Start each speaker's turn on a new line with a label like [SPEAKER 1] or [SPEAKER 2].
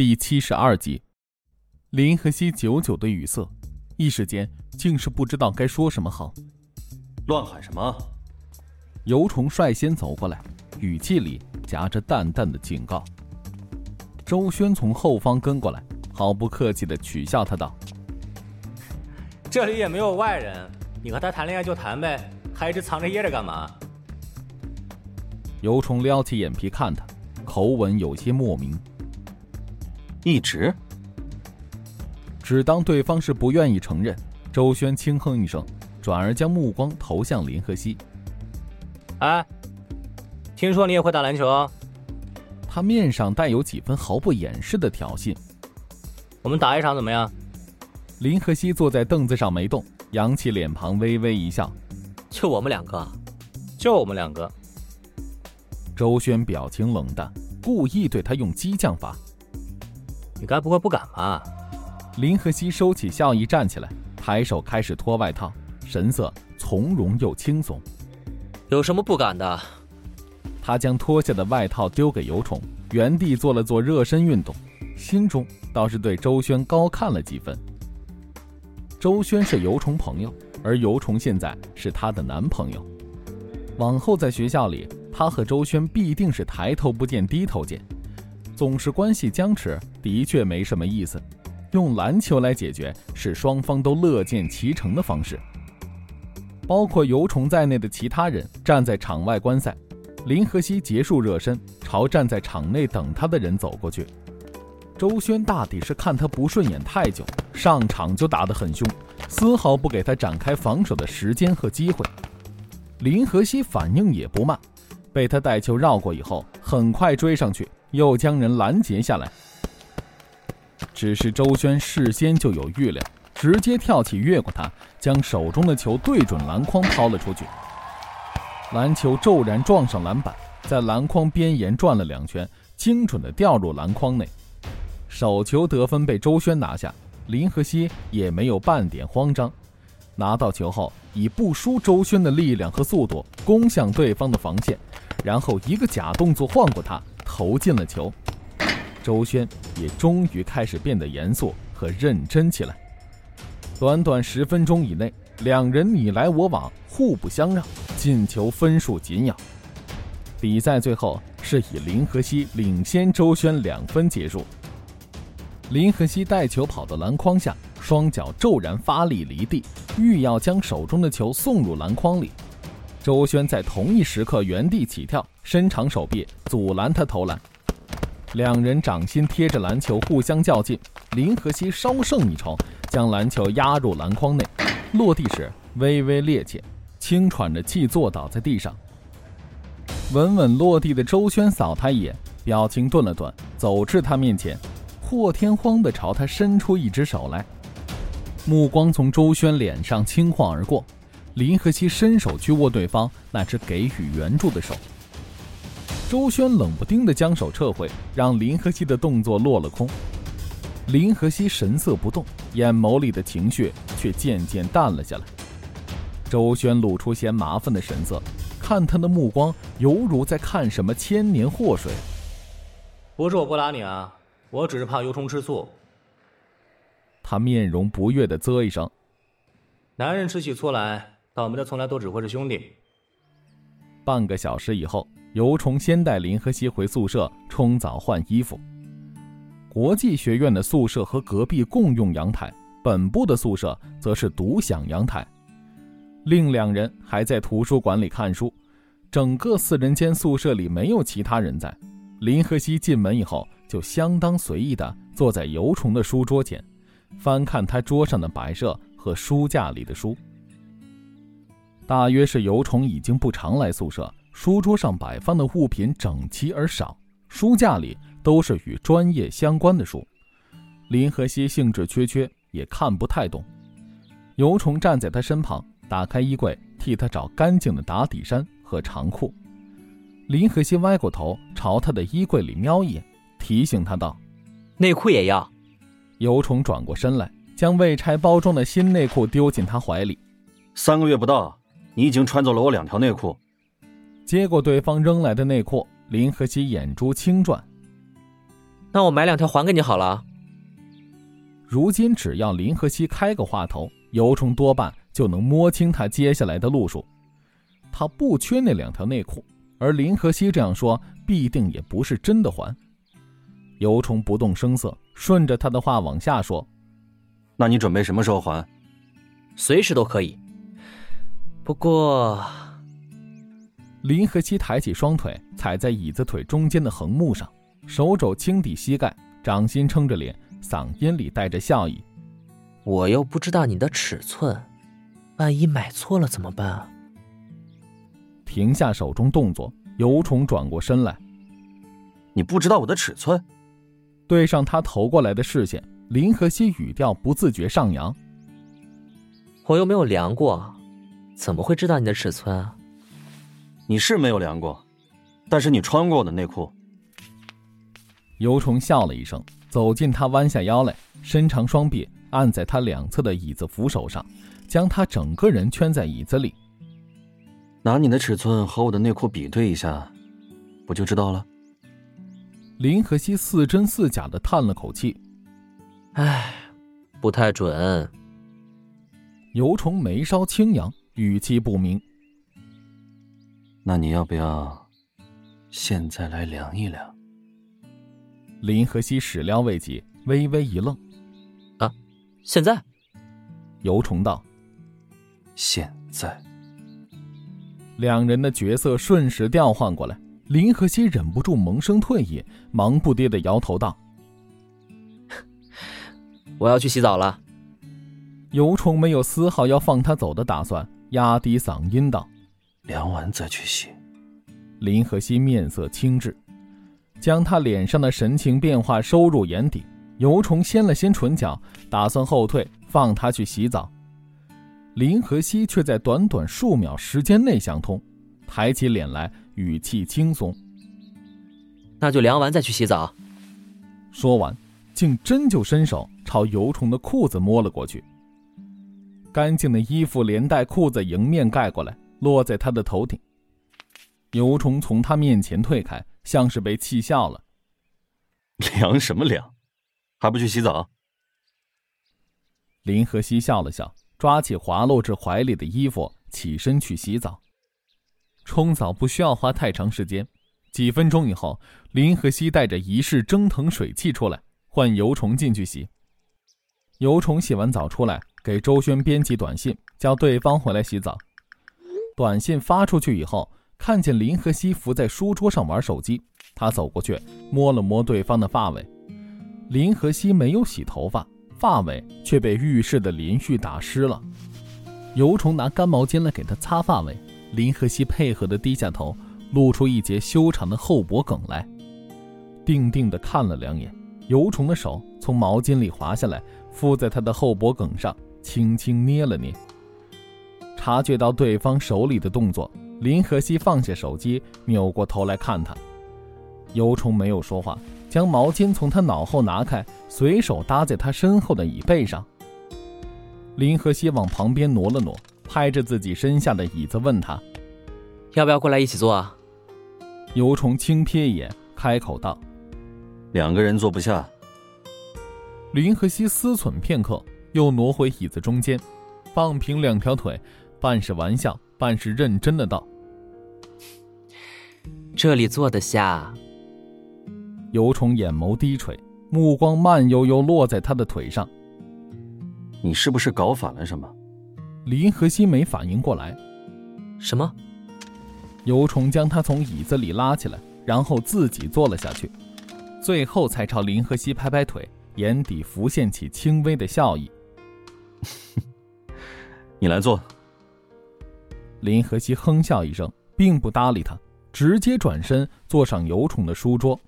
[SPEAKER 1] 第七十二集。林和熙久久的语塞，一时间竟是不知道该说什么好。
[SPEAKER 2] 乱喊什么？
[SPEAKER 1] 尤虫率先走过来，语气里夹着淡淡的警告。周轩从后方跟过来，毫不客气的取笑他道：“
[SPEAKER 3] 这里也没有外人，你和他谈恋爱就谈呗，还一直藏着掖着干嘛？”
[SPEAKER 1] 尤虫撩起眼皮看他，口吻有些莫名。
[SPEAKER 2] 一直。
[SPEAKER 1] 只当对方是不愿意承认，周轩轻哼一声，转而将目光投向林和熙。
[SPEAKER 3] 哎，听说你也会打篮球？
[SPEAKER 1] 他面上带有几分毫不掩饰的挑衅。
[SPEAKER 3] 我们打一场怎么样？
[SPEAKER 1] 林和熙坐在凳子上没动，扬起脸庞微微一笑。
[SPEAKER 4] 就我们两个？
[SPEAKER 3] 就我们两个。
[SPEAKER 1] 周轩表情冷淡，故意对他用激将法。
[SPEAKER 3] 你该不会不敢吧？
[SPEAKER 1] 林和熙收起笑意，站起来，抬手开始脱外套，神色从容又轻松。
[SPEAKER 4] 有什么不敢的？
[SPEAKER 1] 他将脱下的外套丢给尤虫，原地做了做热身运动，心中倒是对周轩高看了几分。周轩是尤虫朋友，而尤虫现在是他的男朋友。往后在学校里，他和周轩必定是抬头不见低头见，总是关系僵持，的确没什么意思。用篮球来解决是双方都乐见其成的方式。包括尤虫在内的其他人站在场外观赛，林和熙结束热身，朝站在场内等他的人走过去。周轩大抵是看他不顺眼太久，上场就打得很凶，丝毫不给他展开防守的时间和机会。林和熙反应也不慢，被他带球绕过以后，很快追上去，又将人拦截下来。只是周轩事先就有预料，直接跳起越过他，将手中的球对准篮筐抛了出去。篮球骤然撞上篮板，在篮筐边沿转了两圈，精准的掉入篮筐内。手球得分被周轩拿下，林和熙也没有半点慌张，拿到球后以不输周轩的力量和速度攻向对方的防线，然后一个假动作晃过他，投进了球。周轩也终于开始变得严肃和认真起来。短短十分钟以内，两人你来我往，互不相让，进球分数紧咬。比赛最后是以林和熙领先周轩两分结束。林和熙带球跑到篮筐下，双脚骤然发力离地，欲要将手中的球送入篮筐里。周轩在同一时刻原地起跳，伸长手臂阻拦他投篮。两人掌心贴着篮球，互相较劲。林和熙稍胜一筹，将篮球压入篮筐内，落地时微微趔趄，轻喘着气坐倒在地上。稳稳落地的周轩扫他一眼，表情顿了顿，走至他面前，破天荒地朝他伸出一只手来。目光从周轩脸上轻晃而过，林和熙伸手去握对方那只给予援助的手。周轩冷不丁的将手撤回，让林和熙的动作落了空。林和熙神色不动，眼眸里的情绪却渐渐淡了下来。周轩露出嫌麻烦的神色，看他的目光犹如在看什么千年祸水。
[SPEAKER 3] 不是我不拉你啊，我只是怕油虫吃醋。
[SPEAKER 1] 他面容不悦的啧一声：“
[SPEAKER 3] 男人吃起醋来，倒霉的从来都只会是兄弟。”
[SPEAKER 1] 半个小时以后。尤虫先带林和熙回宿舍冲澡换衣服。国际学院的宿舍和隔壁共用阳台，本部的宿舍则是独享阳台。另两人还在图书馆里看书。整个四人间宿舍里没有其他人在。林和熙进门以后，就相当随意地坐在尤虫的书桌前，翻看他桌上的摆设和书架里的书。大约是尤虫已经不常来宿舍。书桌上摆放的物品整齐而少，书架里都是与专业相关的书。林和熙兴致缺缺，也看不太懂。尤虫站在他身旁，打开衣柜，替他找干净的打底衫和长裤。林和熙歪过头，朝他的衣柜里瞄一眼，提醒他道：“
[SPEAKER 4] 内裤也要。”
[SPEAKER 1] 尤虫转过身来，将未拆包装的新内裤丢进他怀里。
[SPEAKER 2] 三个月不到，你已经穿走了我两条内裤。
[SPEAKER 1] 接过对方扔来的内裤，林和熙眼珠轻转。
[SPEAKER 4] 那我买两条还给你好了。
[SPEAKER 1] 如今只要林和熙开个话头，尤冲多半就能摸清他接下来的路数。他不缺那两条内裤，而林和熙这样说，必定也不是真的还。尤冲不动声色，顺着他的话往下说：“
[SPEAKER 2] 那你准备什么时候还？
[SPEAKER 4] 随时都可以。不过……”
[SPEAKER 1] 林和熙抬起双腿，踩在椅子腿中间的横木上，手肘轻抵膝盖，掌心撑着脸，嗓音里带着笑意：“
[SPEAKER 4] 我又不知道你的尺寸，万一买错了怎么办啊？”
[SPEAKER 1] 停下手中动作，尤虫转过身来：“
[SPEAKER 2] 你不知道我的尺寸？”
[SPEAKER 1] 对上他投过来的视线，林和熙语调不自觉上扬：“
[SPEAKER 4] 我又没有量过，怎么会知道你的尺寸啊？”
[SPEAKER 2] 你是没有量过，但是你穿过我的内裤。
[SPEAKER 1] 尤虫笑了一声，走近他，弯下腰来，伸长双臂按在他两侧的椅子扶手上，将他整个人圈在椅子里。
[SPEAKER 2] 拿你的尺寸和我的内裤比对一下，不就知道了？
[SPEAKER 1] 林和熙似真似假的叹了口气：“
[SPEAKER 4] 唉，不太准。”
[SPEAKER 1] 尤虫眉梢轻扬，语气不明。
[SPEAKER 2] 那你要不要现在来量一量？
[SPEAKER 1] 林和熙始料未及，微微一愣：“
[SPEAKER 4] 啊，现在？”
[SPEAKER 1] 尤虫道：“
[SPEAKER 2] 现在。”
[SPEAKER 1] 两人的角色瞬时调换过来，林和熙忍不住萌生退意，忙不迭的摇头道：“
[SPEAKER 4] 我要去洗澡了。”
[SPEAKER 1] 尤虫没有丝毫要放他走的打算，压低嗓音道。
[SPEAKER 2] 量完再去洗。
[SPEAKER 1] 林和熙面色轻滞，将他脸上的神情变化收入眼底。尤虫掀了掀唇角，打算后退，放他去洗澡。林和熙却在短短数秒时间内想通，抬起脸来，语气轻松：“
[SPEAKER 4] 那就量完再去洗澡。”
[SPEAKER 1] 说完，竟真就伸手朝尤虫的裤子摸了过去。干净的衣服连带裤子迎面盖过来。落在他的头顶，尤虫从他面前退开，像是被气笑了。
[SPEAKER 2] 凉什么凉？还不去洗澡？
[SPEAKER 1] 林和熙笑了笑，抓起滑落至怀里的衣服，起身去洗澡。冲澡不需要花太长时间，几分钟以后，林和熙带着一室蒸腾水汽出来，换尤虫进去洗。尤虫洗完澡出来，给周轩编辑短信，叫对方回来洗澡。短信发出去以后，看见林和熙伏在书桌上玩手机，他走过去摸了摸对方的发尾。林和熙没有洗头发，发尾却被浴室的淋浴打湿了。尤虫拿干毛巾来给他擦发尾，林和熙配合的低下头，露出一截修长的后脖梗来，定定的看了两眼。尤虫的手从毛巾里滑下来，敷在他的后脖梗上，轻轻捏了捏。察觉到对方手里的动作，林和熙放下手机，扭过头来看他。尤虫没有说话，将毛巾从他脑后拿开，随手搭在他身后的椅背上。林和熙往旁边挪了挪，拍着自己身下的椅子问他：“
[SPEAKER 4] 要不要过来一起坐啊？”
[SPEAKER 1] 尤虫轻瞥一眼，开口道：“
[SPEAKER 2] 两个人坐不下。”
[SPEAKER 1] 林和熙思忖片刻，又挪回椅子中间，放平两条腿。半是玩笑，半是认真的道：“
[SPEAKER 4] 这里坐得下。”
[SPEAKER 1] 尤虫眼眸低垂，目光慢悠悠落在他的腿上。
[SPEAKER 2] “你是不是搞反了什么？”
[SPEAKER 1] 林和熙没反应过来。
[SPEAKER 4] “什么？”
[SPEAKER 1] 尤虫将他从椅子里拉起来，然后自己坐了下去，最后才朝林和熙拍拍腿，眼底浮现起轻微的笑意。
[SPEAKER 2] “ 你来做。”
[SPEAKER 1] 林和熙哼笑一声，并不搭理他，直接转身坐上有宠的书桌。